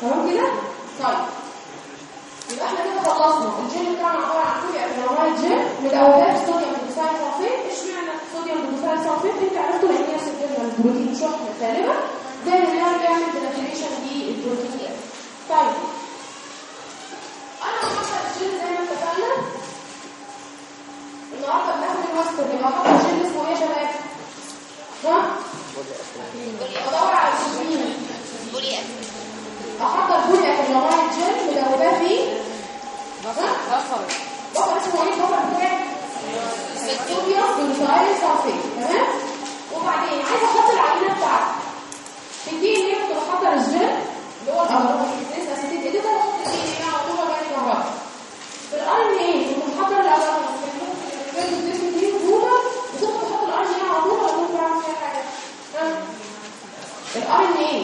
تمام كده؟ طيب. يبقى إحنا كده خلصنا. الجين بتاعنا عبارة عن كل أنواع gel مدوباه sodium dodecyl sulfate اشمعنى sodium dodecyl sulfate انت عرفتوا لأن هي سكرنا البروتين شحنه سالبه زي ما هي بيعمل denaturation لل protein طيب. أنا هحط الجين زي ما اتفقنا. النهارده بناخد ال western يبقى هحط الجين اسمه إيه يا شباب؟ ها؟ بدور احضر بنية النوعية الجل مدوباه فيه بفر بفر اسمه إيه البفر بتاعي صوديوم بنتايل صلفيت تمام وبعدين عايزه أحط العينه بتاعتي في الدي ان إيه كنت بحضر الجل اللي هو الامراض الكتريس اسيتيد إيه ده بحط الدي ان إيه على طول وجاي كهرباء في الار ان إيه كنت بحضر الأول في الجسم دي جوه وكنت بحط الار ان إيه على طول كنت بعمل فيها حاجة الار ان إيه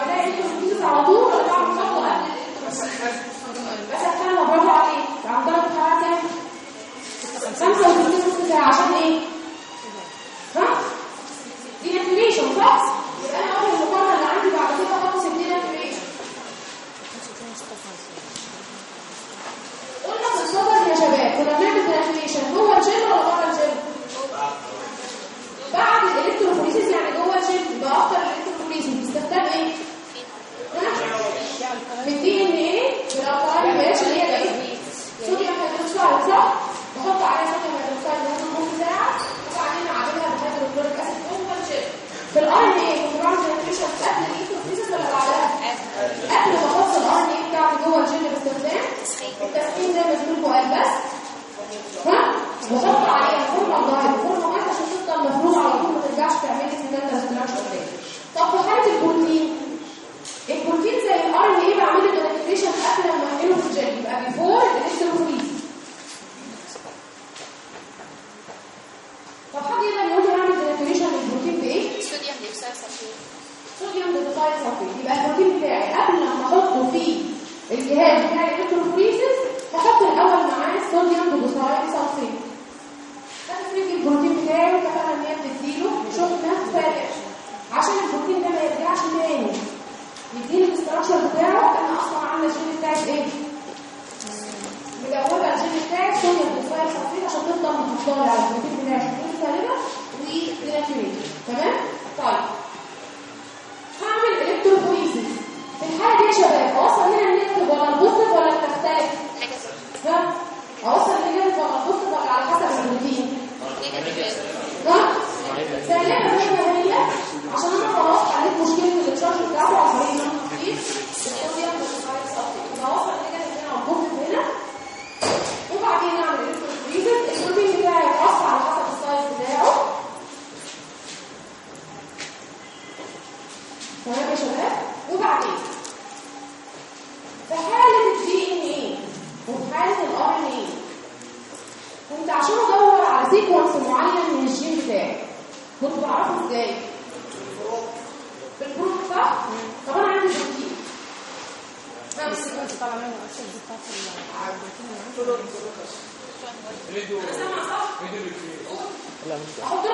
كنت بعملها الكتروفوريسيس على طول ولا قبل الالكتروفوريسيس بس أنا برافو عليك عندها الحراره كام 65 ساعه عشان إيه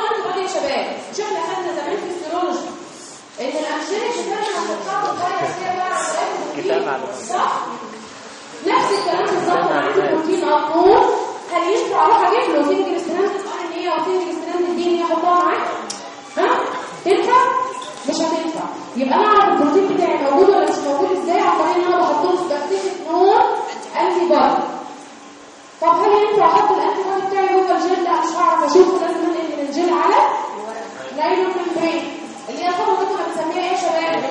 antibody يا شباب. مش إحنا خدنا زمان في ال serology. إن الأمثلة اللي كانت هتتحط فيها فيها بقى على. صح. نفس الكلام بالظبط. عندي بروتين اطول هل ينفع أروح أجيب له؟ single strand RNA أو single strand DNA احطها معاه ها؟ تنفع؟ مش هتنفع. يبقى أنا أعرف البروتين بتاعي موجود ولا مش موجود إزاي؟ عن طريق ان أنا بحط له specific نوع antibody طب هل ينفع أحط ال antibody بتاعي جوه الجل لا مش هعرف اشوفه لازم الجل على nylon membrane اللي هي الخطوه دي كنا بنسميها إيه يا شباب؟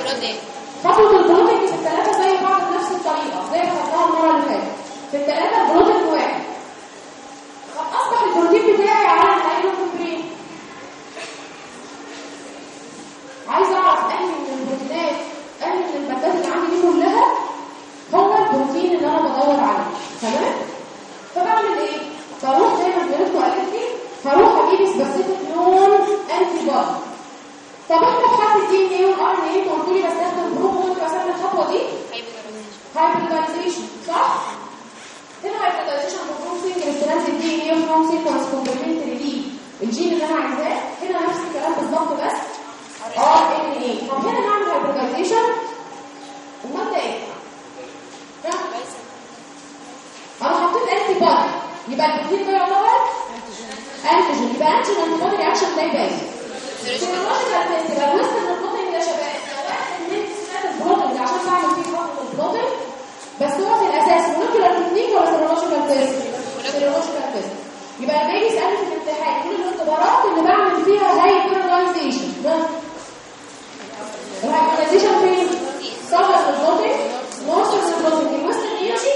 خطوة ال blotting في الثلاثة زي بعض بنفس الطريقة زي ما خدناها المرة اللي فاتت. في الثلاثة blotting ألف ضغط فبطلب خط الدي ان اي والار ان إيه وقلت لي بستخدم بروبوت بستخدم الخطوه دي. هايبرلايزيشن صح؟ هنا هايبرلايزيشن بروسيسنج ريسترانت الدي ان اي وفروسينج كومبلمنتري لي الجين اللي أنا عايزاه. هنا نفس الكلام بالظبط بس آر إن إيه. طب هنا نعمل هايبرلايزيشن المبدا إيه؟ أنا حطيت انتي بادي يبقى البروتين ده يعتبر antigen antigen يبقى antigen antibody reaction ده يبقى بس هو في الاساس molecular technique ولا serological test؟ serological test يبقى لما يجي في الامتحان كل الاختبارات اللي بعمل فيها hybridization ال hybridization فين؟ Southern ال blotting Northern ال blotting ال western يمشي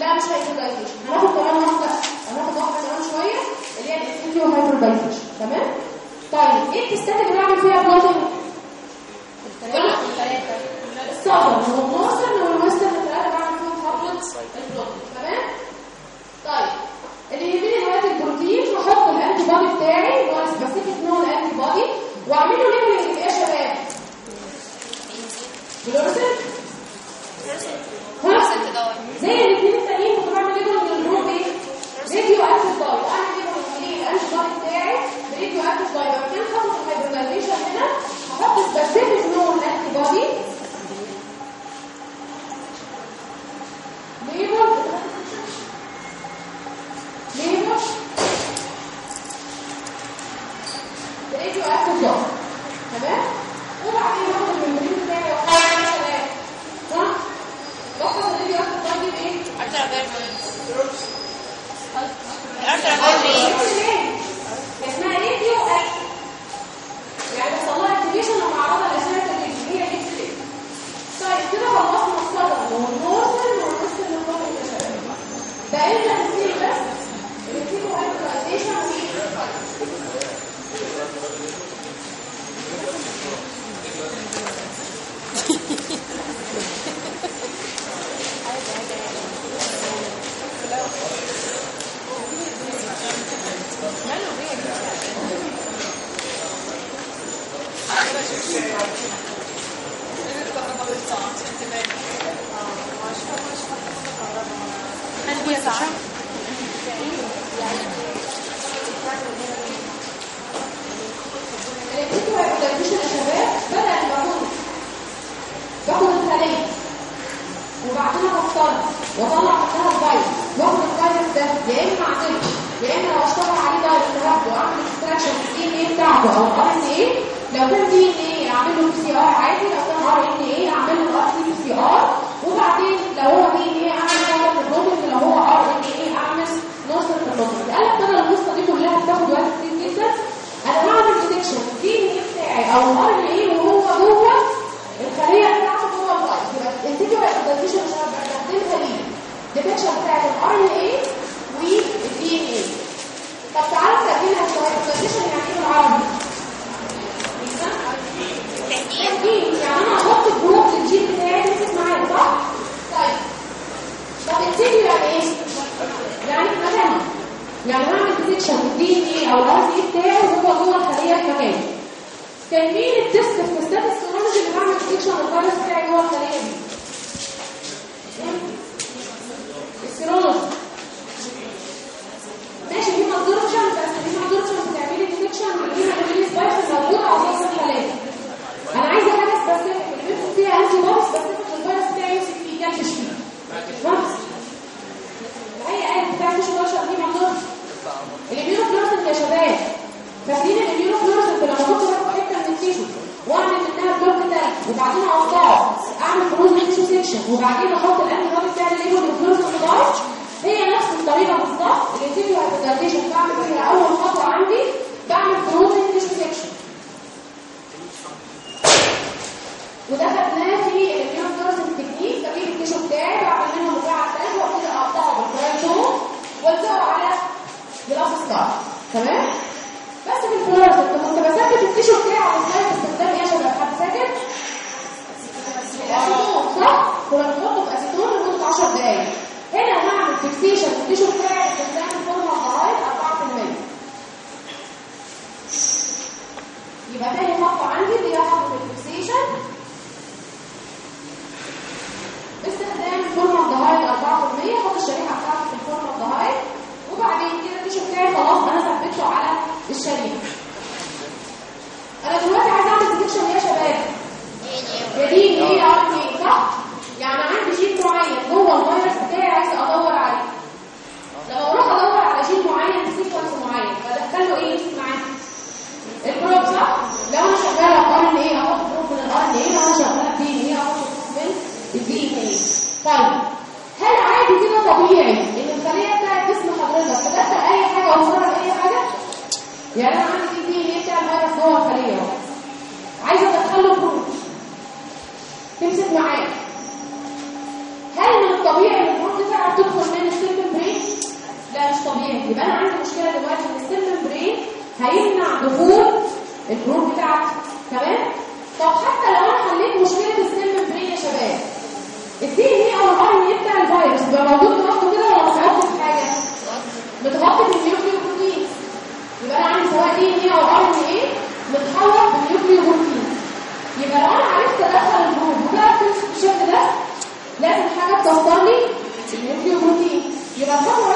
لا مش hybridization هناخد كمان واحدة هناخد واحدة كمان شوية اللي هي ال in situ hybridization تمام؟ إيه التستات اللي بعمل فيها blotting؟ ال Southern وال Northern وال western الثلاثه بعمل فيهم خطوه ال blotting تمام؟ طيب اللي يهمني دلوقتي البروتين هحط ال antibody بتاعي اللي هو specific نوع ال antibody واعمل له labeling بايه يا شباب؟ fluorescent ها؟ زي الاثنين التانيين كنت بعمل labeling لل probe إيه؟ radioactive dye واعمل labeling لل antibody بتاعي ب radioactive dye يبقى كان خطوه ال hybridization هنا هحط specific نوع ال antibody labeled labeled براديو اكتف داي تمام؟ وبعدين باخد الممبرين بتاعي واحطه على الشباب صح؟ باخد الراديو اكتف داي دي بايه؟ اسمها راديو اكتف يعني بيحصل لها اكتيفيشن لما اعرضها لاشعه الراديو هي دي الفكرة طيب كده خلصنا الصدر والنورسل والنورسل اللي فوق الشباب بقى لنا نسيب بس الريتيكو هايبرلايزيشن الريتيكو هايبرلايزيشن يا شباب بدأ باخد باخد الخلية وبعدين افكرها واطلع منها الفيروس واخد الفيروس ده يا اما اعمله يا اما لو اشتغل عليه دايركت هاخده واعمل اكستراكشن في ان إيه إيه لو كان دي ان إيه اعمل له بي سي ار عادي لو كان ار ان إيه اعمل له ار سي بي سي ار وبعدين لو هو دي ان إيه اعمل نوع البروتين لو هو ار ان إيه اعمل نص البروتين قال لك أنا القصة دي كلها بتاخد وقت كتير جدا أنا بعمل detection ال DNA بتاعي أو ال RNA وهو جوه الخليه بتاعته جوه الفيروس يبقى ال in situ hybridization مش هستخدمها ليه detection بتاعت ال RNA وال DNA طب تعالى نستخدمها في ال hybridization يعني بالعربي تهجين يعني أنا هحط ال probe للجين بتاعي تركز معايا صح؟ طيب. طب الانتيجو يعني إيه؟ يعني في يعني هعمل detection ال DNA أو ال RNA بتاعي وهو جوه الخلية مكانه كان مين ال test في تستات ال serology اللي بعمل detection الفيروس بتاعي جوه الخلية دي؟ ال serology ماشي في haemadsorption بس في haemadsorption بتعملي detection لل hemagglutinin spikes موجود على وسط الخلايا أنا عايزه حاجة specific اللي بيدخل فيها antibody specific الفيروس بتاعي يمسك فيه يكلبش فيه خلاص هي قالت بتاع مش بشر دي haemadsorption ال immunofluorescent يا شباب فاكرين ال immunofluorescent لما كنت باخد حتة من ال tissue واعمل منها block تاني وبعدين اقطعه أعمل frozen tissue section وبعدين أحط ال antibody بتاع ال immunofluorescent dye هي نفس الطريقة بالظبط ال in situ hybridization بعمل فيها أول خطوة عندي بعمل frozen tissue section وده خدناه في ال immunofluorescent technique بجيب ال tissue بتاعي بعمل منه مكعب تاني وأبتدي أقطعه بال cryotome والزقه على glass slide تمام؟ بس في ال fluorescent كنت بثبت ال tissue بتاعي على slide باستخدام إيه يا شباب حد فاكر؟ الاسيتون صح؟ كنا بنحطه في اسيتون لمدة 10 دقايق هنا هعمل fixation ال tissue بتاعي باستخدام الفورمه الضرايب 4% يبقى تاني خطوة عندي اللي هي خطوه الفيكسيشن مفهوم ال probe بتاعته تمام؟ طب حتى لو أنا حليت مشكلة ال cell membrane يا شباب ال DNA أو ال RNA بتاع الفيروس بيبقى موجود تحته كده ولا متغطي في حاجة؟ متغطي بال nucleoprotein يبقى أنا عندي سواء دي إن إيه أو الار إن إيه متحول بال nucleoprotein يبقى لو أنا عرفت أدخل ال probe وجربت الشكل ده لازم حاجة توصلني لي ال nucleoprotein يبقى الخطوه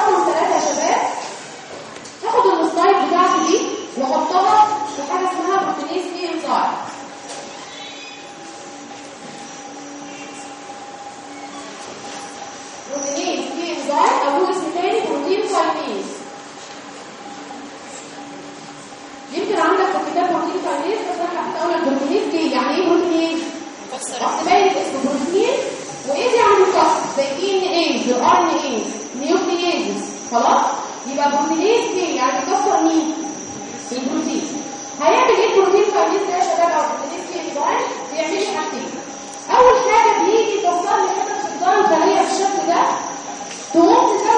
واحطها في حاجة اسمها بروتينيز اي انزايم بروتينيز اي انزايم أو له اسم تاني بروتين كاينيز يمكن عندك في الكتاب بروتين كاينيز بس أنا حطيت اول البروتينيز دي يعني إيه بروتينيز؟ رحت باين اسم بروتين وإيه دي يعني مكسر؟ زي اي إن ايز وار إن ايز نيوكلييزز خلاص؟ يبقى proteinase دي يعني بيكسر مين؟ هيعمل إيه؟ ال protein kinase ده يا شباب أو proteinase دي انزايم بيعمل لي حاجتين أول حاجة بيجي يكسر لي حتة في الجدار الخليه بالشكل ده تقوم تزود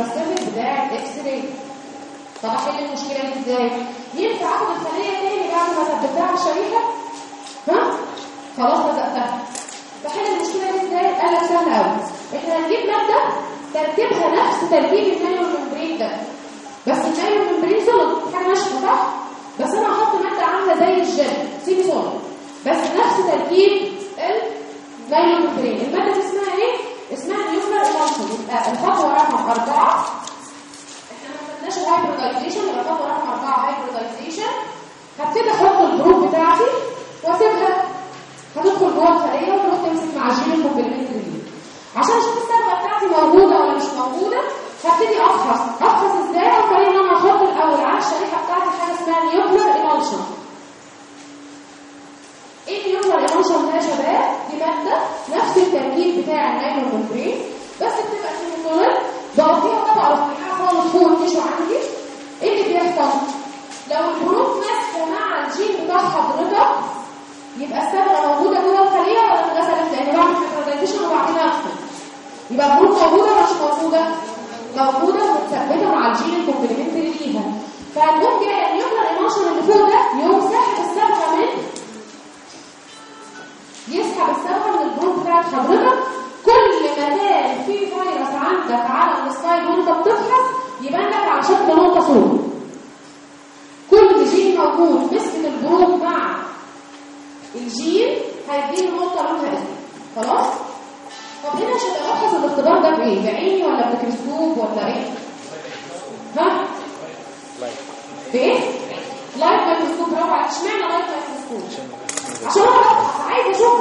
ال specific بتاع ال X-ray طب احل المشكلة دي إزاي؟ ينفع اخد الخليه تاني بعد ما ثبتها على الشريحه ها؟ خلاص لزقتها بحل المشكلة دي إزاي؟ قال لك سهل قوي إحنا هنجيب مادة تركيبها نفس تركيب ال nylon membrane ده. بس ال nylon membrane solid حاجة ناشفه صح؟ بس أنا هحط مادة عاملة زي ال gel semi solid بس نفس تركيب ال nylon membrane. المادة دي اسمها إيه؟ اسمها nuclear emulsion يبقى الخطوه رقم أربعة. إحنا ما خدناش ال hybridization يبقى الخطوه رقم أربعة hybridization هبتدي أحط ال probe بتاعتي وأسيبها. هتدخل جوه الخلية وتروح تمسك مع الجين ال complementary دي. عشان أشوف الصبغه بتاعتي موجودة ولا مش موجودة هبتدي أفحص. أفحص إزاي؟ عن إن أنا أحط الأول على الشريحة بتاعتي حاجة اسمها nuclear emulsion إيه ال nuclear emulsion ده يا شباب دي مادة نفس التركيب بتاع ال nylon membrane بس بتبقى semi solid بقضيها طبقه رفيعة خالص فوق ال tissue عندي إيه اللي بيحصل؟ لو ال probe ماسكة مع الجين بتاع حضرتك يبقى الصبغه موجودة جوه الخليه ولا اتغسلت؟ لأن بعمل hybridization وبعدين اغسل يبقى ال probe موجودة ولا مش موجودة؟ موجودة ومتثبتة مع الجين ال complementary ليها. فهتقوم جاية ال nuclear emulsion اللي فوق ده يقوم ساحب الصبغه من يسحب الصبغه من ال probe بتاعت حضرتك كل ما كان في فيروس عندك على ال slide وانت بتفحص يبان لك على شكل نقطه سوداء كل جين موجود مسك ال probe مع الجين هيديني نقطة لونها اسود خلاص؟ طب هنا عشان أبحث الاختبار ده بايه بعيني ولا بميكروسكوب ولا إيه؟ ها؟ بإيه؟ light microscope برافو عليك اشمعنى light microscope؟ عشان أنا عايز أشوف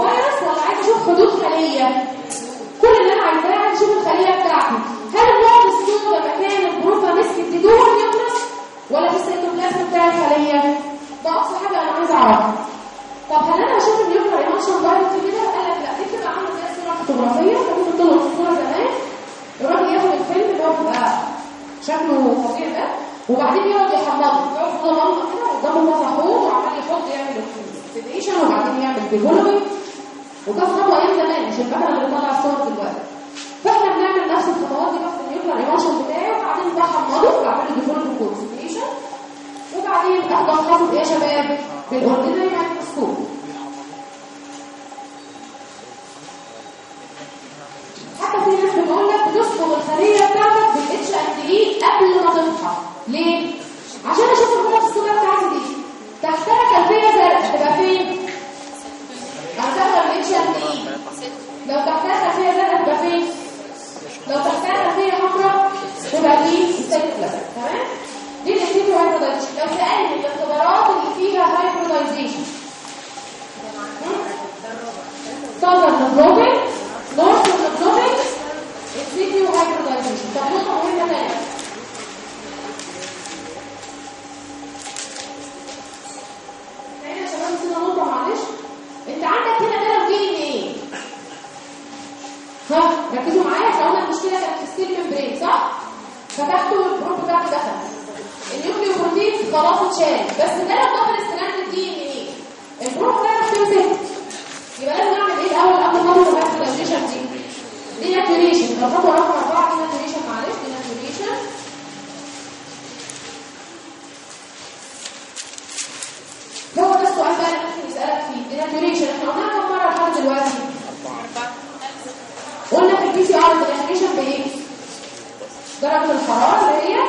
درجة الحرارة اللي هي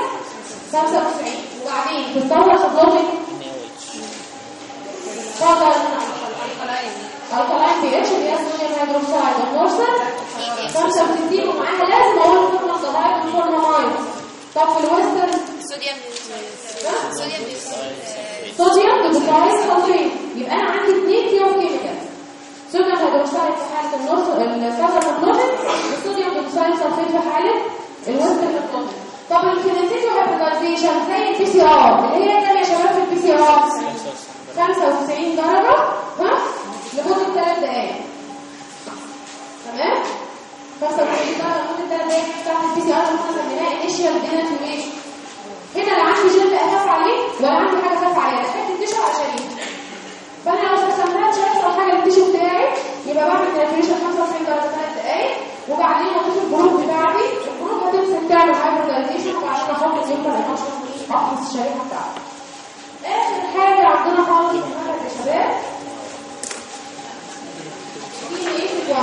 95 وبعدين بتطلع خضلتك فضل القلائم بي اتش اللي اسمها هيدروكسايد المرسل 65 ومعاها لازم أقول لكم القلائم الفورمالايد طب في الويسترن؟ صوديوم صوديوم صوديوم بتلاقيه يبقى أنا عندي اثنين فيهم كيميكال. صوديوم هيدروكسايد في حالة النص الفضل المضمن والصوديوم هيدروكسايد صوديوم في حالة الوسط الاطلاقي طب الكينيتيزو هيبرنايزيشن زي البي سي ار اللي هي كام يا شباب في البي سي ار 95 درجه ها لمده 3 دقائق تمام 95 درجه لمده 3 دقائق بتاعت البي سي ار ممكن نسميها انيشال ديناتوميشن هنا لا عندي جلد اخاف عليه ولا عندي حاجة اخاف عليها لكن تنتشر عشان فانا لو سميتها مش هيحصل حاجة لل tissue بتاعي يبقى بعمل calculation 95 درجه 3 دقائق وبعدين هشوف ال probe بتاعتي ال probe ما تمسك تعمل hybridization وبعدين أحط الانتر افحص الشريحة بتاعتي. آخر حاجة عندنا خالص يا شباب. دي إيه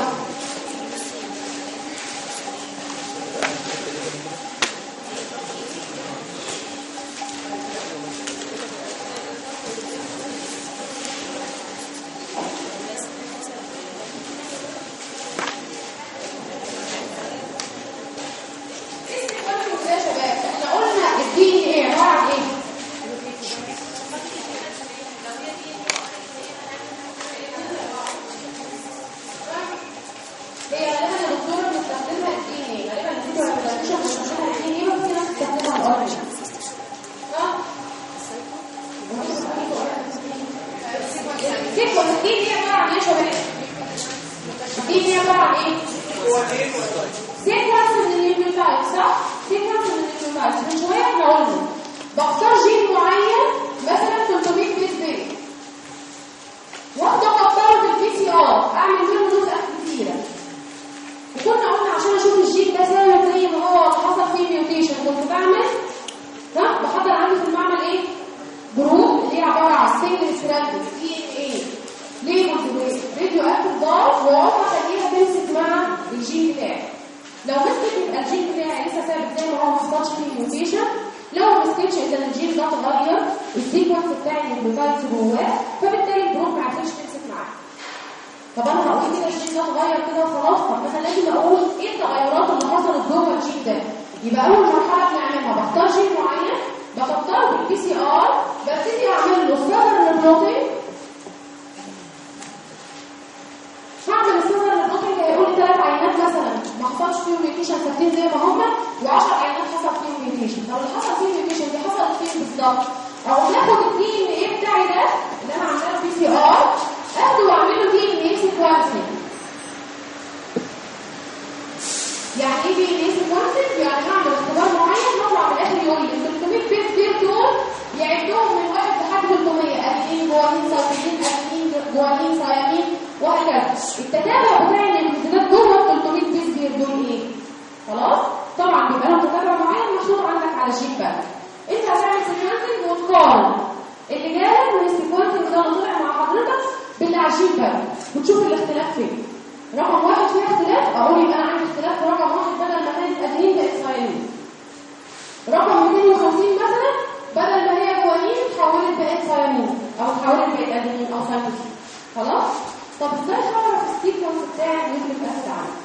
طب إزاي هعرف ال sequence بتاع ال nucleic acid عندي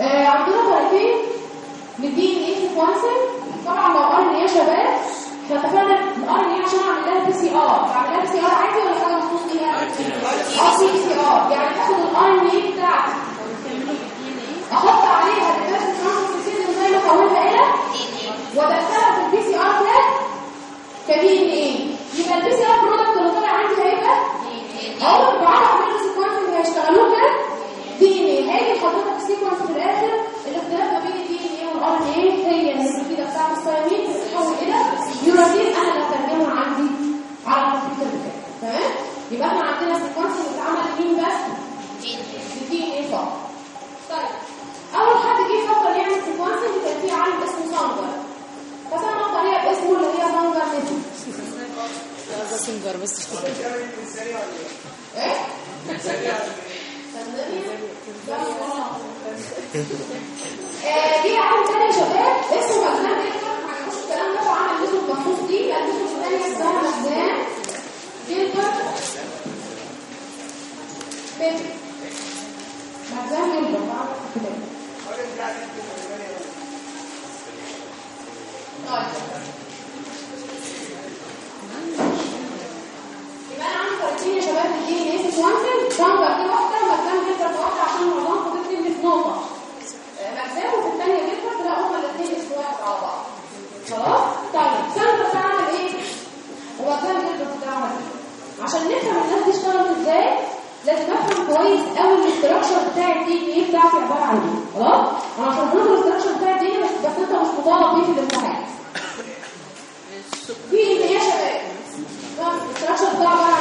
آه عندنا طريقتين. لل DNA sequencing طبعا لو RNA يا شباب إحنا اتفقنا ال RNA عشان أعمل لها PCR بعمل لها PCR عادي ولا حاجة مخصوص ليها RT PCR يعني باخد ال RNA بتاعتي أحط عليها البيرس ترانسفير زي ما حولها إلى وادخلها في ال PCR تاج ك DNA يبقى ال PCR product اللي طالع عندي هيبقى اول بعد عملت sequencing هيشتغلوه كده DNA. هيجي حضرتك sequence في الآخر. الاختلاف ما بين ال DNA وال RNA هي النتيجه بتاعت الصيامين بتتحول إلى يوراتين أنا اللي هترجمها عندي. على الكمبيوتر بتاعي. تمام؟ يبقى إحنا عندنا sequencing اتعمل مين بس. ال DNA فقط. طيب. أول حد جه يفكر يعمل sequencing كان في عالم اسمه سانجر فسمى الطريقة باسمه اللي هي سانجر ده سانجر بس. إيه دي عالم تاني يا شباب اسمه مجنان جدا ما عجبوش الكلام ده وعمل method مخصوص دي ال method الثانية اسمها ماكسام جيلبر method ماكسام جيلبر بعرف الكتاب طيب يبقى أنا عندي طريقتين يا شباب سانجر دي واحدة ومجنان جيلبر واحدة عشان معظمها بتكتب لي في نقطه مجزاه وفي الثانية جدا لا هما الاثنين اسم واحد على بعض خلاص طيب ساندر ده عمل إيه هو كان جدا ده عمل إيه عشان نفهم الناس دي اشتغلت إزاي لازم افهم كويس قوي ال structure بتاع ال DNA بتاعتي عباره عن إيه خلاص أنا شرحت لكم ال structure بتاع الدي بس بس انت مش مطالب بيه في الامتحان DNA يا شباب ال structure بتاعه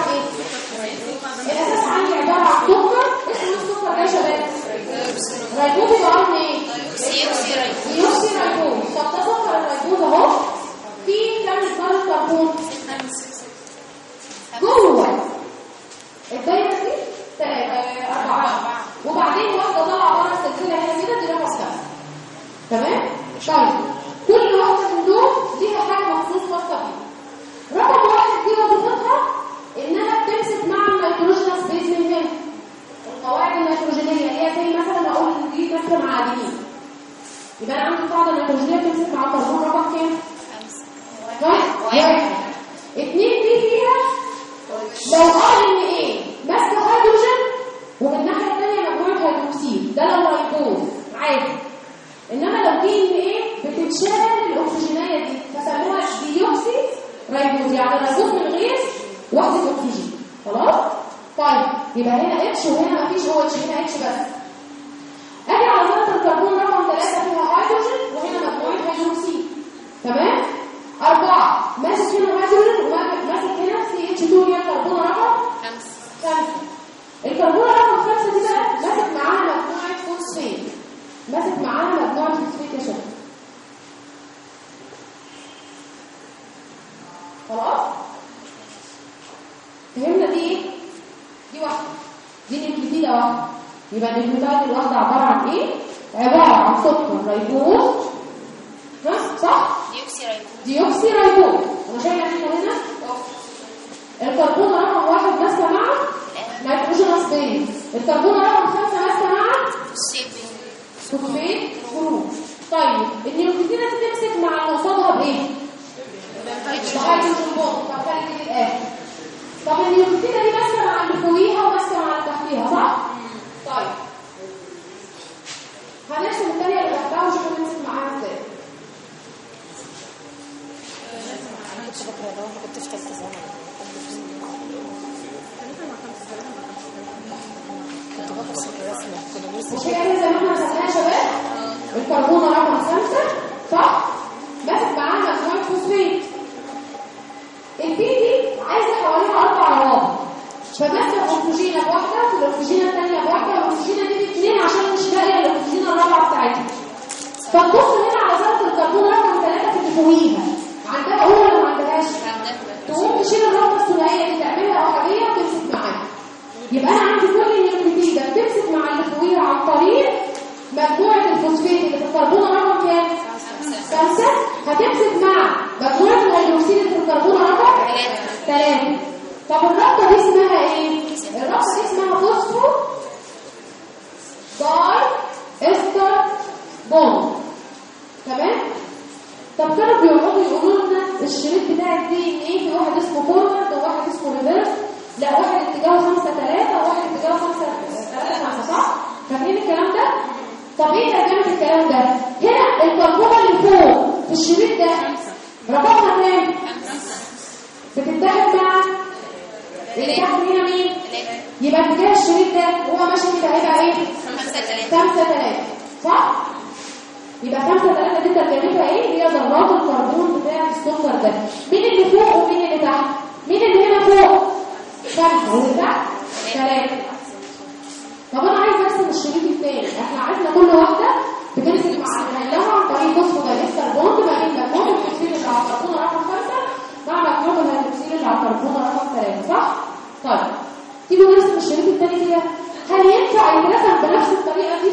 كده هل ينفع يترسم بنفس الطريقة دي؟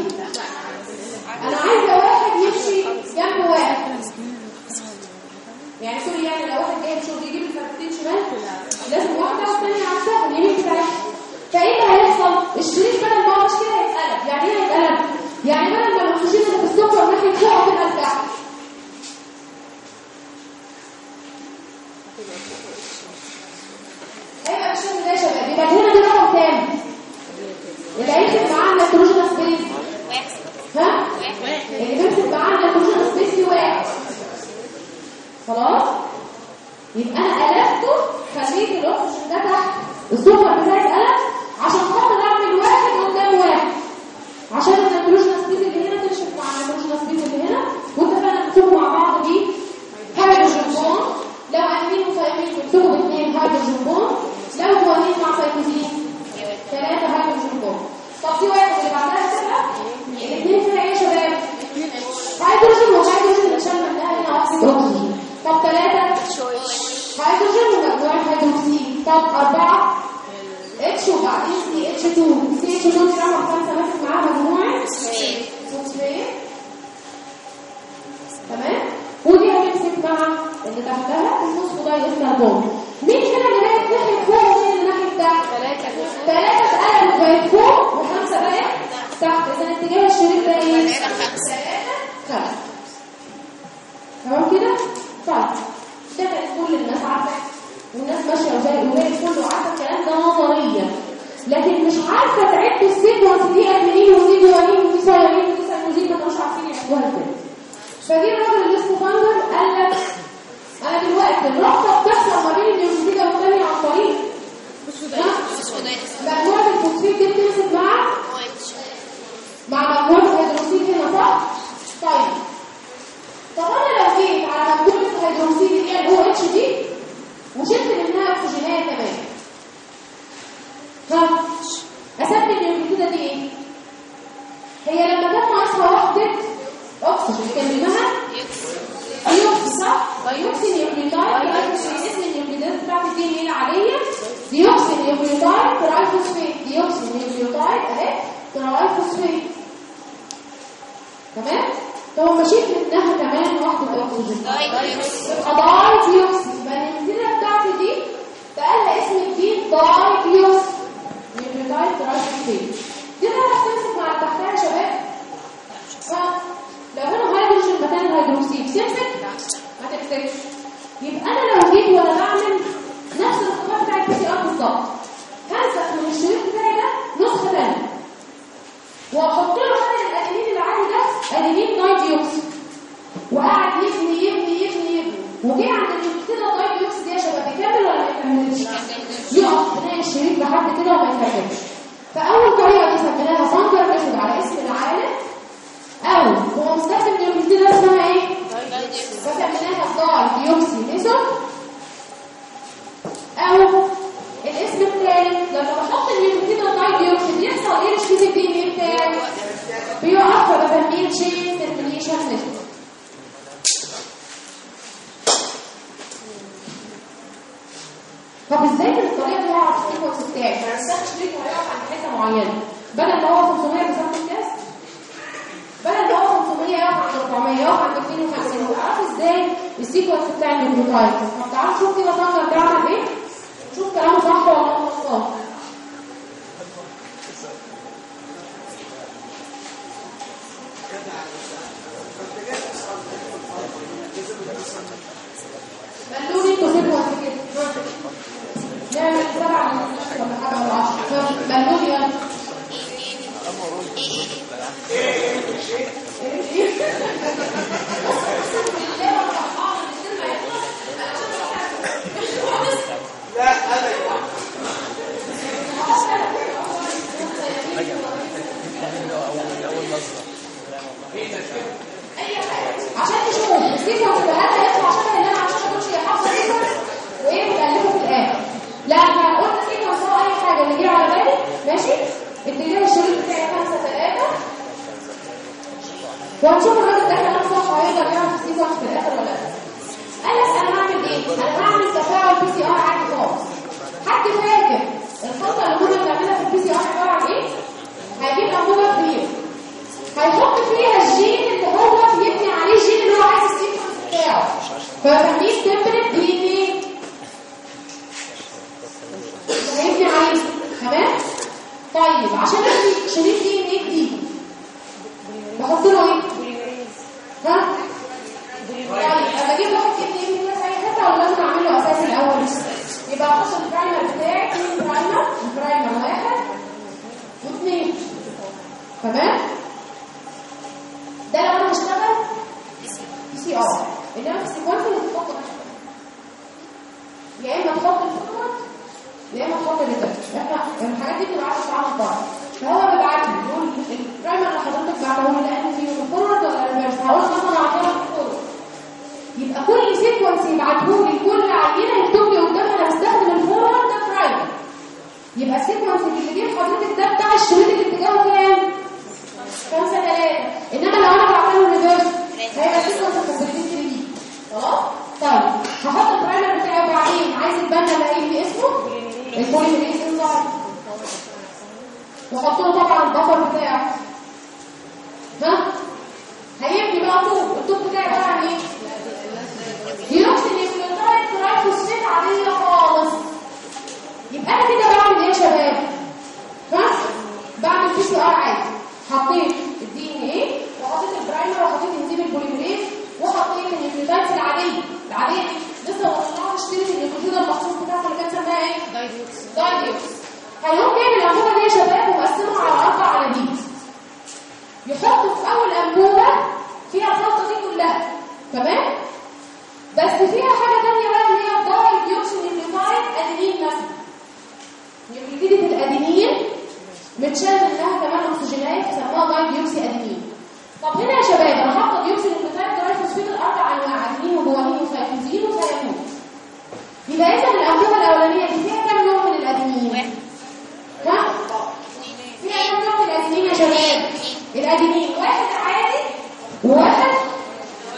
أنا عايزة واحد يمشي جنب واحد يعني سوري يعني لو واحد جاي شغل يجيب الفتحتين شمال لازم واحدة والثانية عكسها اليمين بتاعتها فإيه اللي هيحصل؟ الشريط بدل ما هو مش كده هيتقلب يعني إيه هيتقلب؟ يعني بدل ما الاكسجين اللي في السكر ناحية فوق هتبقى لتحت هيبقى بالشكل ده يا شباب يبقى هنا دي رقم كام؟ اللي هيمسك معاها ال nitrogenous base ها؟ اللي بيمسك معاها ال nitrogenous base دي واحد خلاص؟ يبقى أنا قلبته خليت الاكسجين ده تحت السكر بتاعي اتقلب عشان خاطر أعمل واحد قدام واحد. عشان ال nitrogenous base اللي هنا تمشي مع ال nitrogenous base اللي هنا. واتفقنا نكتبوا مع بعض دي hydrogen bond لو adenine و thymine بيكتبوا باثنين hydrogen bond لو جوانين مع سيتوزين ثلاثة hydrogen bond طب في واحد اللي بعدها كده الاثنين فيها إيه يا شباب؟ هيدروجين وهيدروجين عشان منها هنا اكسيد اكسجين طب ثلاثة هيدروجين ومجموعة هيدروكسيد طب أربعة اتش وبعدين سي اتش 2 سي اتش 2 دي رقم خمسة ماسك معاها مجموعة تمام ودي هتمسك مع اللي تحتها ال phosphodiester bond مين هنا اللي بقت ناحية فوق ومين اللي ناحية تحت؟ ثلاثة ثلاثة اتقلبت بقت فوق وخمسة بقت تحت إذا اتجاه الشريط ده إيه؟ ثلاثة خمسة تمام كده؟ طيب كانت كل الناس عارفة والناس ماشية وزي وهي كله عارفة الكلام ده نظريا. لكن مش عارفة تعد ال sequence دي ادمينين ودي جوانين ودي سيارين ودي سينوزين ما كانوش عارفين يحسبوها إزاي فجه الراجل اللي اسمه سانجر قال لك أنا دلوقتي الرابطة بتحصل ما بين ال nucleotide والثاني عن طريق مجموعه يبقى ال sequence اللي جه لحضرتك ده بتاع الشريط اللي اتجاهه كام؟ خمسة ثلاثة إنما لو أنا بعمله reverse هيبقى sequence complementary 3 خلاص؟ طيب هحط ال primer بتاعي وبعدين عايز البنا اللي هيجي اسمه ال polymerase enzyme واحط له طبعا ال buffer بتاعه ها؟ هيبني بقى طوب الطوب بتاعي بقى عن إيه؟ deoxynucleotide triphosphate عادية خالص يبقى أنا كده بعمل إيه يا شباب؟ ها؟ بعمل PCR عادي حطيت ال DNA وحطيت ال primer وحطيت انزيم ال polymerase وحطيت ال nucleotides العاديه العاديه دي لسه وصلنا اشتري ال nucleotide المخصوص بتاعها اللي كان سماها إيه dideoxy dideoxy هيقوم جايب الانبوبه دي يا شباب ومقسمها على أربع عنابيب يحطوا في اول انبوبه فيها الخلطه دي كلها تمام بس فيها حاجة ثانية بقى اللي هي ال dideoxynucleotide adenine مثلا nucleotide ال adenine متشال منها كمان اكسجينات يسموها dideoxy adenine طب هنا يا شباب أنا حاطة deoxynucleotide triphosphate الأربع أنواع adenine و guanine و cytosine و thymine يبقى اذا الانبوبه الأولانية دي فيها كام نوع من الادينين ها؟ فيها كام نوع من الادينين يا شباب؟ الادينين واحد عادي؟ وواحد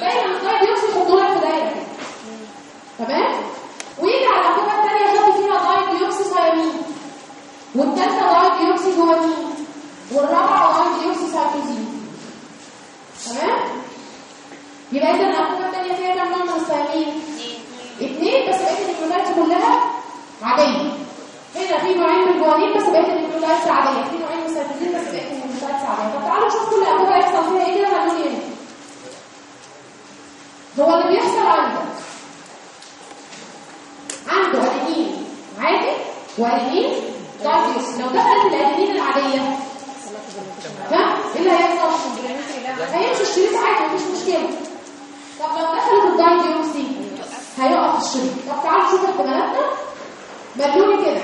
دايما ال dideoxy يحطوا لك في دايره. تمام؟ ويجي على الانبوبه الثانية يحط فيها dideoxy thymine والثالثه dideoxy guanine والرابعة dideoxy cytosine تمام؟ يبقى اذا الانبوبه الثانية فيها كام نوع من الثيامين اثنين بس بقية ال nucleotides كلها عادية. هنا في نوعين من الجوانين بس بقية ال nucleotides عادية. في نوعين من السايكوزين بس بقية ال nucleotides عادية. طب تعالوا نشوف كل انبوبه يحصل فيها إيه كده خلوني هنا هو اللي بيحصل عندك عنده ادينين عادي؟ و adenine dideoxy لو دخلت الادينين العادية. ها؟ إيه اللي هيحصل؟ هيمشي الشريط عادي مفيش مشكلة. طب لو دخلت ال dideoxy هيقف الشريط. طب تعالوا نشوف احتمالاتنا. قولوني كده.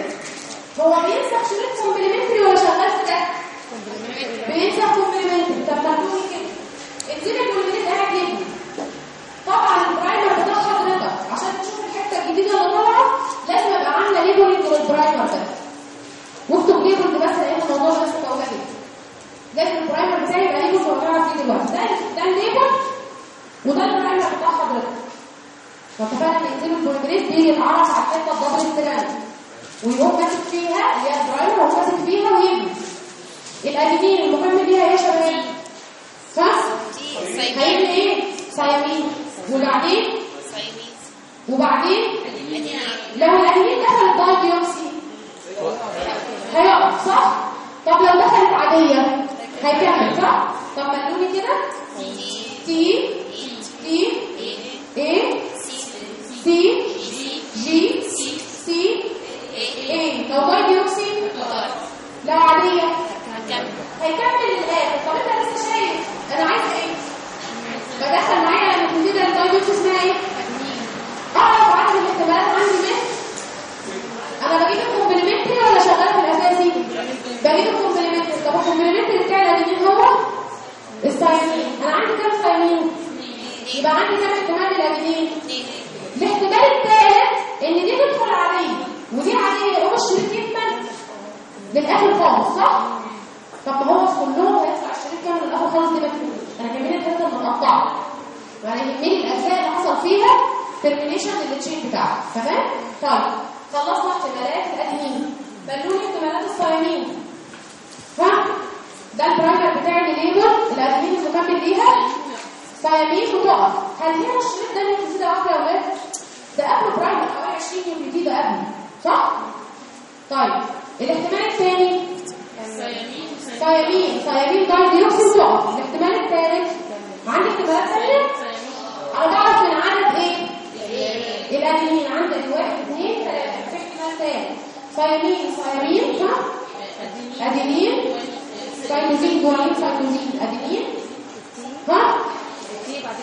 هو بينسخ شريط complementary ولا شغال في ده بينسخ complementary طب قولوني كده. انزل ال complementary قاعد يبني طبعا ال primer بتاع حضرتك. عشان تشوف الحتة الجديدة اللي طالعة لازم أبقى عاملة labeling لل primer ده. واكتب label مثلا إيه 18 بس بتوع كده. لكن ال primer بتاعي يبقى label صغيره فيه دلوقتي. ده ال label وده ال primer بتاع حضرتك. فكفايه إن انزيم ال polymerase بيجي يتعرف على الحته ال double strand ويقوم ماسك فيها اللي هي ال primer وهو ماسك فيها ويبني. الالمين المكمل ليها يا شباب صح؟ هيبني إيه؟ سايمين وبعدين؟ وبعدين؟ لو الالمين دخل الدايبيوكسي هيقف صح؟ طب لو دخلت عادية هيكمل صح؟ طب ملوني كده. تي تي إيه؟ سي. جي. سي. إيه؟ لو داي ديوكسي لو عادية. هيكمل. للآخر. طب أنت لسه شايف؟ أنا عايز إيه؟ بدخل معايا لما الداي ديوكسي اسمها إيه؟ اعرف عدد الاحتمالات عندي منه أنا بجيب شغال في الاساسي بجيب الكومبلمنتري طب الكومبلمنتري بتاع الادينين هو الثايمين أنا عندي كام ثايمين يبقى عندي كام احتمال للادينين الاحتمال الثالث إن دي تدخل عاديه ودي عاديه يبقى مش يكمل للاخر خالص صح؟ طب هو كلهم هيطلع الشريط كامل للاخر خالص دي ما أنا يهمني الحته المتقطعة. يعني يهمني الاجزاء اللي حصل فيها؟ termination لل chain بتاعها تمام؟ طيب خلصنا احتمالات الادمين بلوني احتمالات الصيامين ها ده البرايمر بتاع الليبل ليها صيامين وتقف هل هي الشريط ده اللي جديده واحدة يا ولاد. ده قبل برايمر حوالي 20 يوم جديده قبل صح؟ طيب الاحتمال الثاني. صيامين صيامين. داي ديوكسي وتقف الاحتمال الثالث. عندي احتمالات ثانية؟ أنا بعرف من عدد إيه؟ الادينين عندك واحد اثنين ثلاثة في احتمال ثاني. thymine thymine. صح؟ adenine cytosine guanine cytosine adenine ها؟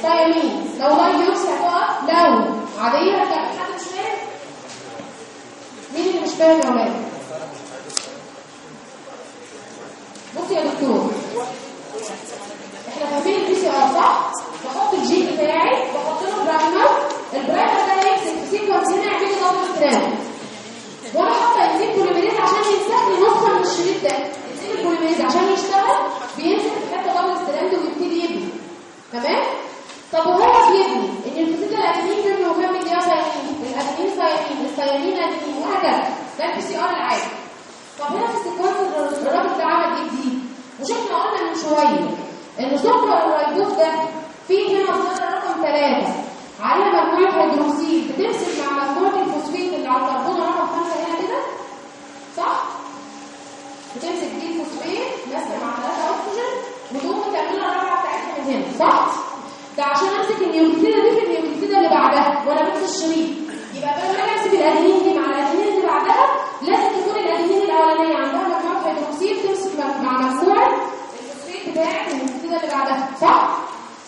صيامين لو dideoxy هتقف لو عادية هتقف حد مش فاهم؟ مين اللي مش فاهم يا ولاد؟ بصي يا دكتور إحنا فاهمين ال PCR صح؟ بحط الجين بتاعي بحط له primer ال primer ده يمسك في sequence هنا يعمل لي double strand وأنا حاطة انزيم polymerase عشان يمسك لي نسخه من الشريط ده انزيم ال polymerase عشان يشتغل بيمسك في حتة double strand ويبتدي تمام؟ طب وهو بيبني؟ إن الفسيد الأدمين بيبني وكمل ليها thymine ال adenine thymine ال thymine adenine وهكذا. ده ال PCR العادي. طب هنا في ال sequence الراجل ده عمل إيه جديد؟ مش إحنا قلنا من شوية. ان سكر ال ribose ده فيه هنا ذره رقم 3 عليها مجموعة هيدروكسيل بتمسك مع مجموعة الفوسفيت اللي على الكربون رقم 5 هنا كده. صح؟ بتمسك دي الفوسفيت ماسكه مع 3 أكسجين وتقوم مكمله هنا صح؟ ده عشان امسك ال nucleotide دي في ال nucleotide اللي بعدها وأنا بمسك الشريط. يبقى بدل ما امسك الأدينين دي مع الأدينين اللي بعدها لازم تكون الأدينين الأولانية عندها مجموعه هيدروكسيل تمسك مع مجموعة الفوسفيت بتاعت ال nucleotide اللي بعدها. صح؟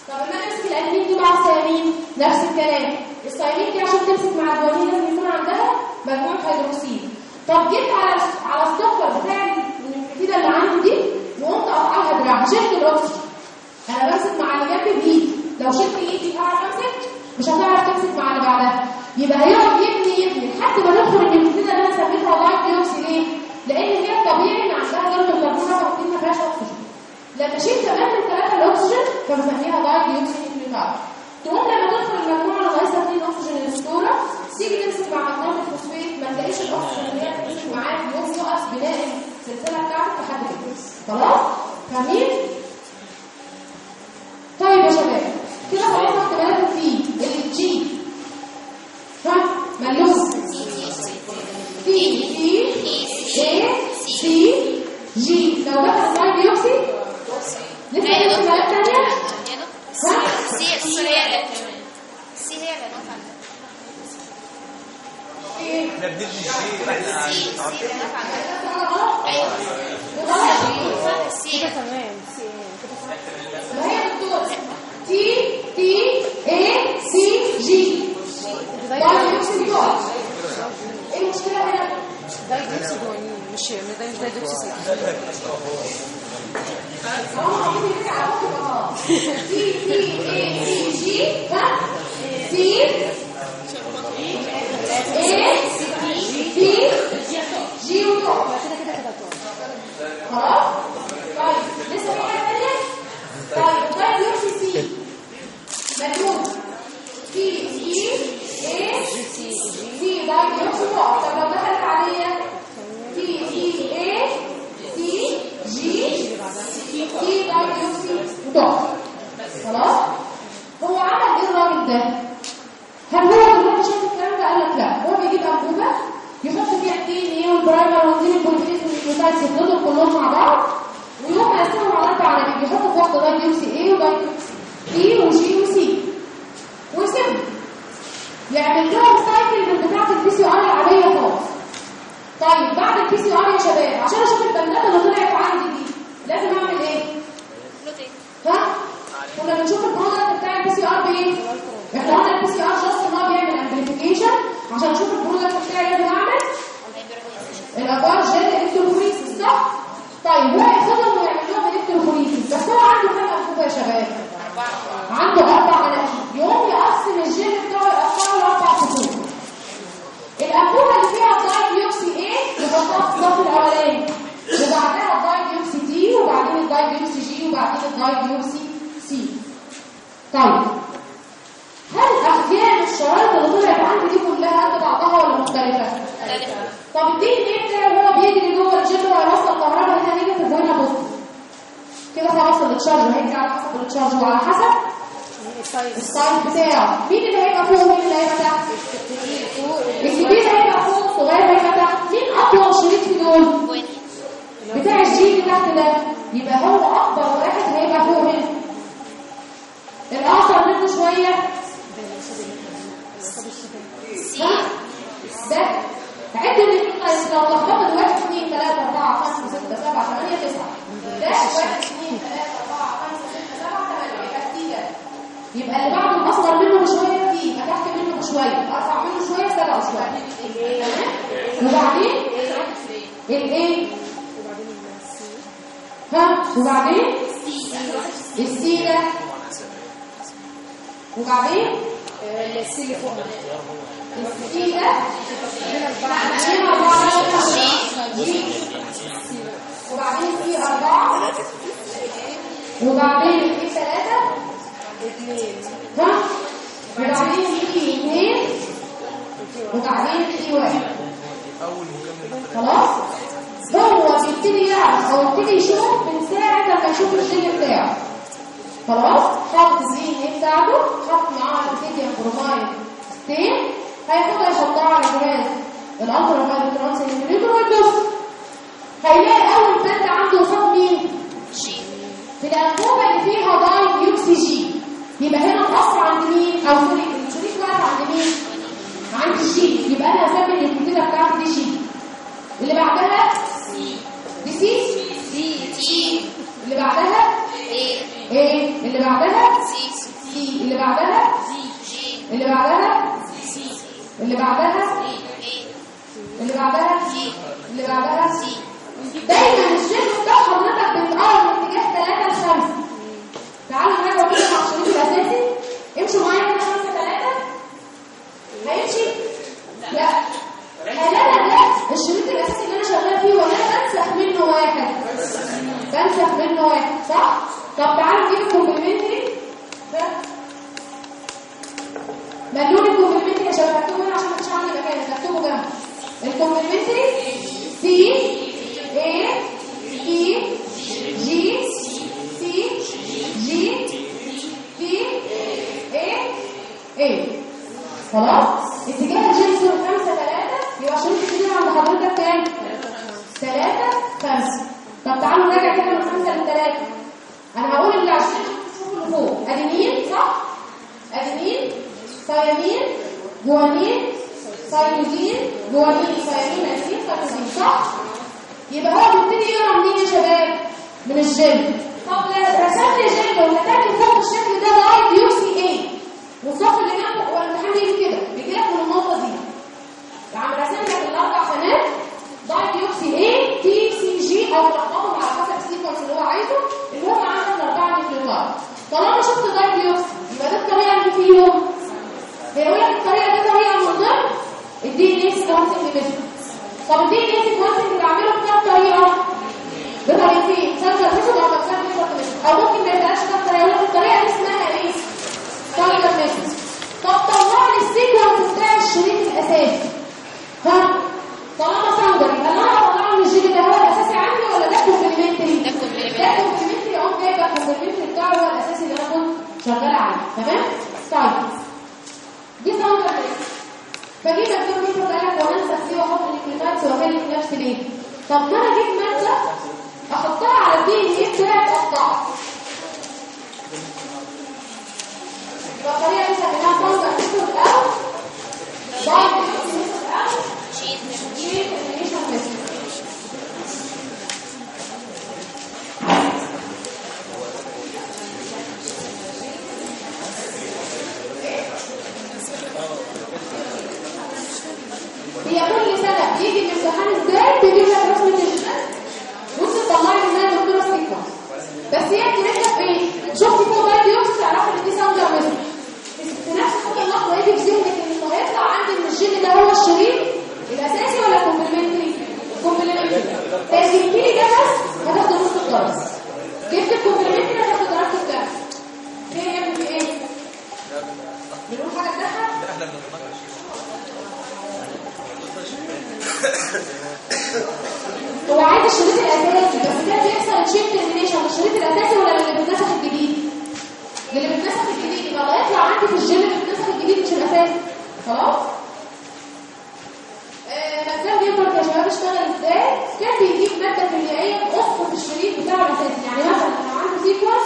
طب لما امسك الأدينين دي مع الثيامين نفس الكلام. الثيامين دي عشان تمسك مع الجوانين لازم يكون عندها مجموعة هيدروكسيل طب جيت على على السكر بتاع ال nucleotide اللي عندي دي وقمت اقطع لها دراع شلت الأكسجين. أنا بمسك مع اللي جنبي بايدي لو شلت ايدي هعرف امسك مش هتعرف تمسك مع اللي بعدها يبقى هيقعد يبني يبني لحد ما ندخل ال nucleotide اللي أنا سميتها dideoxy ليه؟ لأن هي الطبيعي إن عندها ضرب الكربون 2 ما فيهاش أكسجين لما شيل كمان من ثلاثة الأكسجين فبسميها dideoxynucleotide تقوم لما تدخل المجموعة اللي ناقصها 2 اكسجين الاسطوره تيجي تمسك مع مجموعه الفوسفيت ما تلاقيش الأكسجين اللي هي بتمسك معاه يقوم يقف بناء السلسله بتاعتك لحد كده خلاص؟ فاهمين؟ يا شباب كده خلصنا احتمالات ال في ال G ها ملوس تي تي اي سي جي لو دخل سلايد ديوكسي لسه في احتمالات تانية؟ سي سي هي سي هي إيه؟ إحنا بندي شيء إحنا سي سي عارفين أيوه. كده تمام ti, ti, e, si, gi. Pode ir seguidor. Eu escrevo. Daj do cygonie, musimy, daj daj do cygonie. Ti, ti, e, si, gi, tak? Ti, e, si, gi, gi, o to. Halo? vai daj sobie na Daj. مدلول في اي اي في ده بيخرج طب لو دخلت عليا في اي اي في جي في ده بيخرج ضعف خلاص هو عمل إيه الراجل ده هل هو دلوقتي شايف الكلام ده قال لك لا هو بيجيب انبوبه يحط فيها الدي ان إيه والبرايمر والدين البروتيز والكوتاس كلهم مع بعض ويقوم يقسمهم على أربع علامات يحطوا في واحدة ده بيمسي إيه وده بيمسي اي وجي وسي وسيبهم يعمل لهم سايكل من بتاعه البي سي ار العادية خالص. طيب بعد البي سي ار يا شباب عشان أشوف البنات اللي طلعت عندي دي لازم أعمل إيه؟ ها؟ كنا بنشوف البرودكت بتاع البي سي ار بإيه؟ إحنا قلنا ال PCR just إن هو بيعمل amplification عشان أشوف ال product بتاعي لازم أعمل ال agar gel electrophoresis صح؟ طيب هو ياخدهم ويعمل لهم electrophoresis. بس هو عنده كام انبوبه يا شباب؟ عنده أربع انابيب يقوم يقسم الجيل بتاعه يقسمه لاربع خطوط الانبوبه اللي فيها ال dideoxy A يحطها في الصف الاولاني وبعدها ال dideoxy T وبعدين ال dideoxy جي وبعدين الداي ديوكسي C طيب هل احجام الشرايط اللي طلعت عندي دي كلها قد بعضها ولا مختلفه طب ال DNA وهو بيجري جوه الجيل وهيوصل كهرباء هنا negative وهنا positive كده خلاص ال charge هيجي على حسب ال charge وعلى حسب. ال size بتاعه. مين اللي هيبقى فوق؟ ومين اللي هيبقى تحت؟ الكبير هيبقى فوق؟ الصغير هيبقى تحت؟ مين اطول شريط في دول؟ بتاع الجي اللي تحت ده. يبقى هو اكبر واحد هيبقى فوق هنا الاقصر منه شوية؟ ده في القيس لو لخبطت 1 2 3 4 5 6 7 8 9 ده 1 2 3 4 5 6 7 8 يبقى كتير يبقى اللي بعده الاصغر منه بشوية فيه يبقى تحت منه بشوية. ارفع منه شوية سبع شوية تمام؟ وبعدين؟ الإيه؟ ها؟ وبعدين؟ السي ده وبعدين؟ السي اللي فوق. السي ده هنا أربعة جي وبعدين في أربعة وبعدين في ثلاثة اثنين ها وبعدين في اثنين وبعدين في واحد خلاص هو بيبتدي يعرف أو يبتدي يشوف من ساعة لما يشوف الجين بتاعه خلاص حط إيه بتاعته حط معاه الفيديوم برومايد ستين هياخدها يحطها على جهاز. الالترا فايلوت ترانسميتر ويدوس هيلاقي أول بند عنده قصاد مين؟ جي في الأنبوبة اللي فيها داي ديوكسي جي. يبقى هنا القص عند مين؟ أو سوري الشريك واقف عند مين؟ عند الجي يبقى أنا هسمي الكتيبه بتاعتي دي جي اللي بعدها سي دي سي دي تي اللي بعدها إيه إيه اللي بعدها سي سي اللي بعدها جي اللي بعدها سي اللي بعدها اللي بعدها اللي بعدها دايما الشيخ بتاع حضرتك بيتقرب من اتجاه 3 ل 5 تعالوا نراجع كده مع الشريط الأساسي. امشوا معايا كده 5 3 هيمشي؟ لا. هل أنا ده الشريط الأساسي اللي أنا شغال فيه ولا بنسخ منه واحد. بنسخ منه واحد صح؟ طب تعالوا نجيب الكومبلمنتري ده ملون الكومبلمنتري يا شباب هكتبه هنا عشان تكونش عندي مكان هكتبه جنب الكومبلمنتري سي A E G C G P A A خلاص اتجاه الجنسور 5 3 يبقى شروط الكتير عند حضرتك كام 3 5 طب تعالوا نراجع كده من 5 ل 3 أنا هقول اللي عشان تشوفوا اللي فوق ادينين صح adenine thymine guanine cytosine guanine thymine acid cytosine صح؟ يبقى هو بيبتدي يقرأ منين يا شباب؟ من الجيم طب لو رسمت الجيم وكتبت فوق الشكل ده dideoxy A؟ والصف اللي جنبه هو الامتحان بيجي كده؟ بيجي لك من النقطة دي. يعني راسم لك الأربع خانات dideoxy A؟ T C G أو تلخبطهم على حسب ال sequence اللي هو عايزه المهم عندك الاربعه nucleotide طالما شفت dideoxy يبقى ده الطريقة اللي فيهم لك الطريقة دي طريقة ضمن ال DNA sequencing method طب ال DNA sequencing بعمله بكام طريقة؟ بطريقتين. Sanger method أو Maxam method أو ممكن ما يبقاش كام طريقة. الطريقة دي اسمها إيه؟ Sanger method طب طلع لي ال sequence بتاع الشريط الأساسي. ها؟ طالما Sanger يبقى أنا هطلعه من الجيل ده. هو الأساسي عندي ولا ده complementary؟ ده complementary. آه جايبه ال complementary بتاعه هو الأساسي اللي أنا كنت شغالة عليه. تمام؟ طيب. دي سنتر ميثود فجيب الدكتور ميتر قال لك وأنا انسى فيه واحط النيوكليوتايدز واكلف نفسي ليه طب ما أنا أجيب ماده احطها على الدي ان إيه بتاعي اقطعها يبقى الطريقة دي سميناها كونتر ميثود أو بايند ميثود أو شيت جين سنة بيجي الامتحان إزاي بيجيب لك رسمة الجنة بص طلعي منها دكتورة سيكونس بس هي بتنجح في إيه؟ شفتي فوق بقى ديوكس تعرفي إن دي ساوندر ميثود في نفس خط اللحظة يجي في ذهنك إن هيطلع عندي ان الجين ده هو الشريك الأساسي ولا الكومبلمنتري؟ الكومبلمنتري تسجلتي لي ده بس هتاخد نص الدرجة جبت الكومبلمنتري هتاخد درجة الكام؟ إيه يا ابني إيه؟ بنقول حاجة تضحك؟ هو عايز الشريط الأساسي بس ده بيحصل chain termination الشريط الأساسي ولا اللي بيتنسخ الجديد. اللي بيتنسخ الجديد يبقى هيطلع عندي في الجيل اللي بيتنسخ الجديد مش الأساسي. خلاص؟ آه، Maxam Gilbert يا شباب اشتغل إزاي؟ كان بيجيب مادة كيميائية تقص في الشريط بتاعه الأساسي. يعني مثلا لو عنده sequence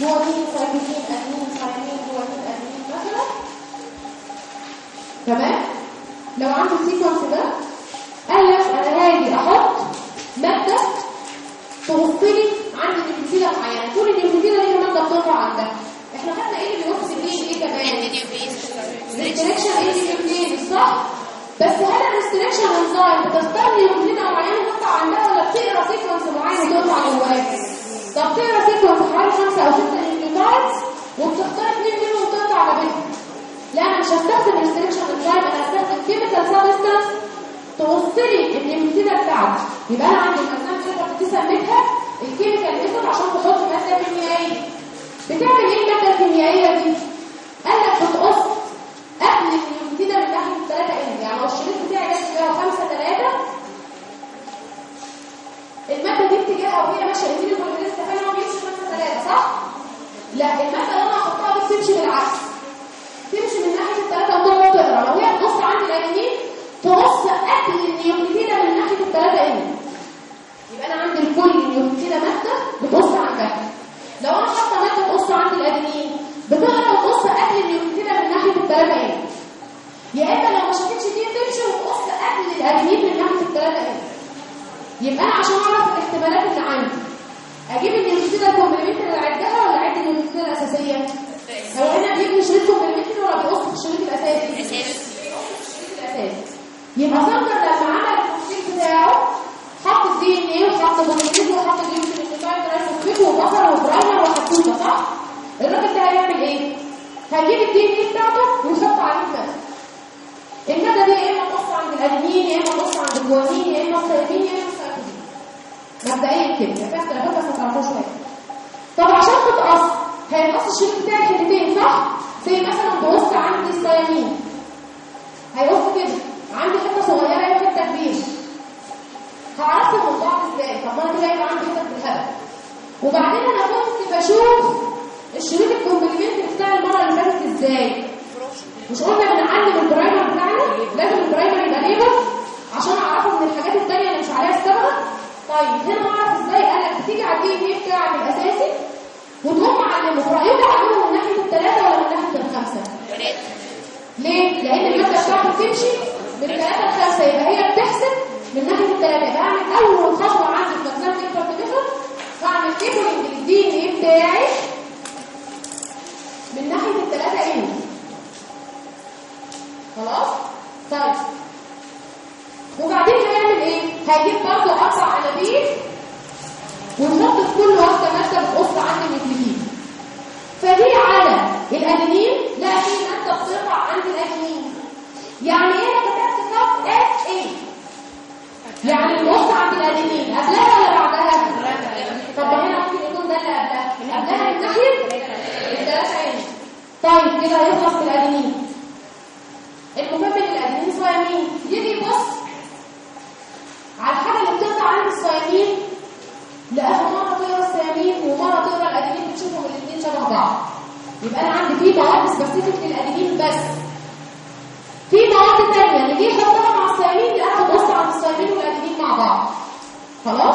جوانين سايكلين ادمين سايكلين جوانين ادمين مثلا. تمام؟ لو عنده السيكونس ده هاجي أحط مادة توصلي عند النيوكليده معينه كل النيوكليده ليها مادة بتطلع عندها. إحنا خدنا إيه اللي بيوصل إيه؟ إيه كمان ريستريكشن إيه؟ نيوكليد صح بس هل الريستريكشن انزايم بتختار نيوكليده معينة تطلع عندها ولا بتقرأ سيكونس معين تطلع جواها؟ طب تقرا sequence حوالي خمسة أو ستة nucleotides وبتختار اثنين منهم تقطع ما بينهم. لا أنا مش هستخدم restriction enzyme أنا هستخدم chemical substance تقص لي ال nucleotide بتاعتي يبقى أنا عندي المسام تقدر تسميتها ال chemical method عشان تحط مادة كيميائية. بتعمل إيه المادة الكيميائية دي؟ قال لك بتقص قبل من ناحيه الثلاثه end يعني لو الشريط بتاعي ده اتجاهه 5 3 المادة دي اتجاهها وهي ماشية يمين ال polymerase اتفقنا هو بيمشي 5 3 صح؟ لا المادة اللي أنا هحطها دي بتمشي بالعكس. تمشي من ناحية الثلاثه وتقعد تقرا. لو هي تقص عند اليمين تقص قبل ال nucleotide من ناحية الثلاثه end يبقى أنا عندي الكل nucleotide مادة بتقص عندها لو أنا حاطة مادة تقص عند الادينين بتقرا وتقص قبل ال nucleotide من ناحية الثلاثه end يا إما لو ما شافتش دي تمشي وتقص قبل الادينين من ناحية الثلاثه ان يبقى أنا عشان أعرف الاحتمالات اللي عندي. أجيب النيوكليده الكومبلمنتري اللي عدها ولا اعد النيوكليده الأساسية؟ هو هنا بيبني شريط كومبلمنتري ولا بيقص في الشريط الأساسي؟ الأساسي. يبقى ساندر لما عمل التفصيل بتاعه. حط الدي ان إيه وحط بروتين وحط الجلوكوزايد رايفوسفيت وبصل وبرايمر وحطوطة صح؟ الراجل ده هيعمل إيه؟ هيجيب الدي ان إيه بتاعته ويحط عليه الماده الماده دي يا إما تقص عند الادينين يا إما تقص عند الجوانين يا إما السيتين يا إما السيتين مبدئيا كده فيها اختلافات بس هتعرفوها شوية طب عشان تتقص هينقص الشريط بتاعي حتتين صح؟ زي مثلا بقص عند السيامين هيقص كده. عندي حتة صغيرة هي حتة كبيره هعرفهم بعض إزاي؟ طب أنا يبقى عندي حتة بالهبل. وبعدين أنا كنت بشوف الشريط ال complement بتاع المرة اللي فاتت إزاي. مش قلنا بنعلم ال primer بتاعنا؟ لازم ال primer يبقى label عشان أعرفه من الحاجات الثانية اللي مش عليها الصبغه طيب هنا أعرف إزاي؟ لك بتيجي على ال DNA بتاعك الأساسي وتقوم معلمه في رايك اعلمه من ناحية الثلاثه ولا من ناحية الخمسة. ليه؟ لأن المادة بتاعته بتمشي من ثلاثة لخمسة يبقى هي بتحسب من ناحية الثلاثة بعمل أول خطوة عندي في تكبر تكبر بعمل كيبرنج للدي ان إيه بتاعي من ناحية الثلاثة ان خلاص؟ طيب. وبعدين هيعمل إيه؟ هيجيب برضه أربع أنابيب ونحط في كل واحدة مادة بتقص عند النيوكليين فدي على الادينين لا في ماده بتقطع عند الادينين يعني إيه أنا كتبت كاب اس اي يعني الوسط عند الادينين قبلها ولا بعدها؟ طب هنا ممكن يكون ده اللي قبلها. قبلها من ناحية الثلاثه عين طيب كده هيخلص الادينين المكمل الادينين صايمين. يجي يبص على الحاجة اللي بتقطع عند الصايمين لقاها مرة تقرأ الصيامين ومرة تقرأ الادينين بتشوفهم الاثنين شبه بعض. يبقى أنا عندي في مواد سبيسيفيك للادينين بس. في مواد ثانية اللي جه يحطها مع الصيامين لقاها بتبص على الصيامين والادينين مع بعض. خلاص؟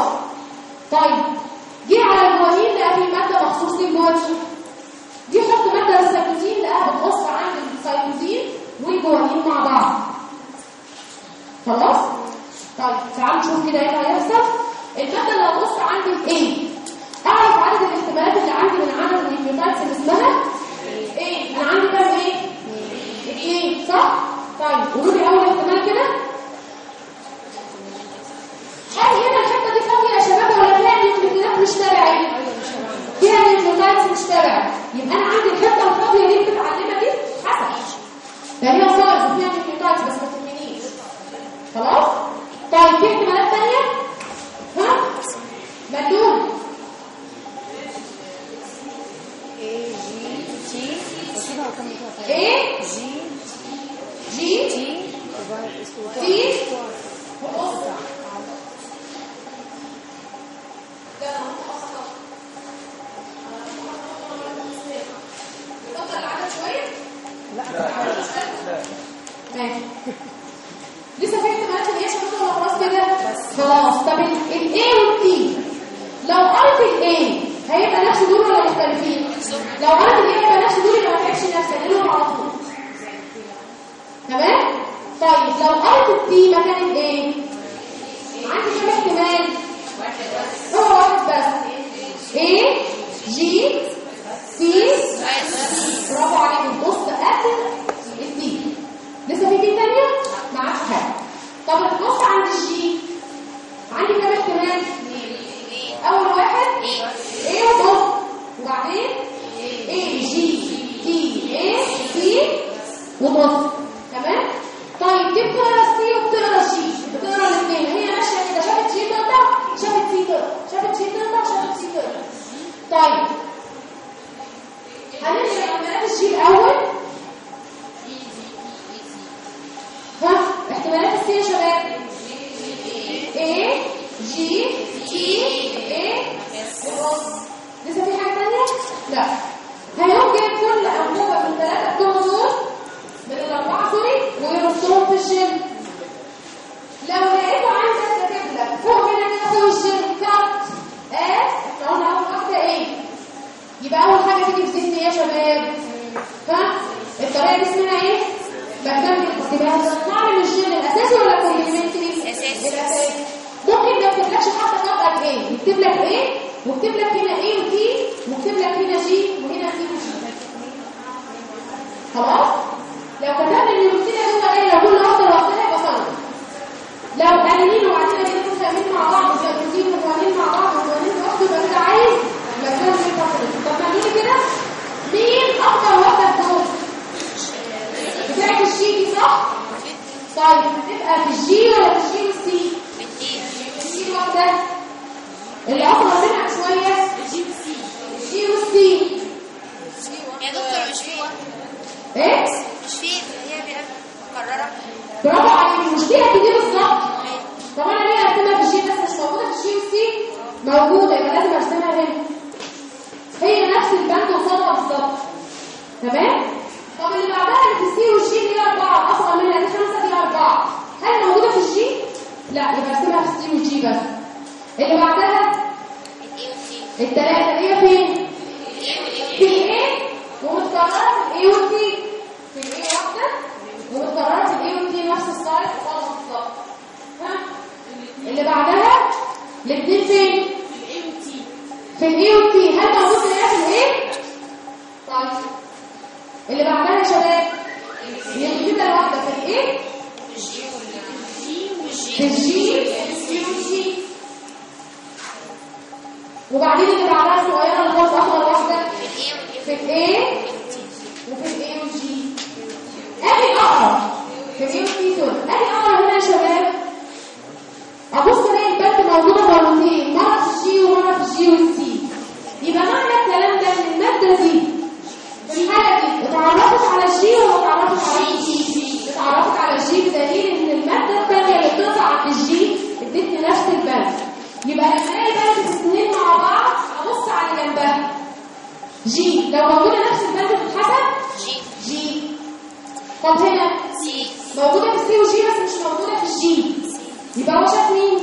اللي بعدها الاثنين فين في الاي والتي هل موجود في الايه طيب. اللي بعدها يا شباب هي كده واحدة. في الايه في الجي وبعدين اللي بعدها صغيرة الخالص اخضر واحدة. في الايه لو موجودة نفس البند بتتحسب G. G. طب هنا سي موجودة في سي وجي بس مش موجودة في ال G يبقى هو شاف مين؟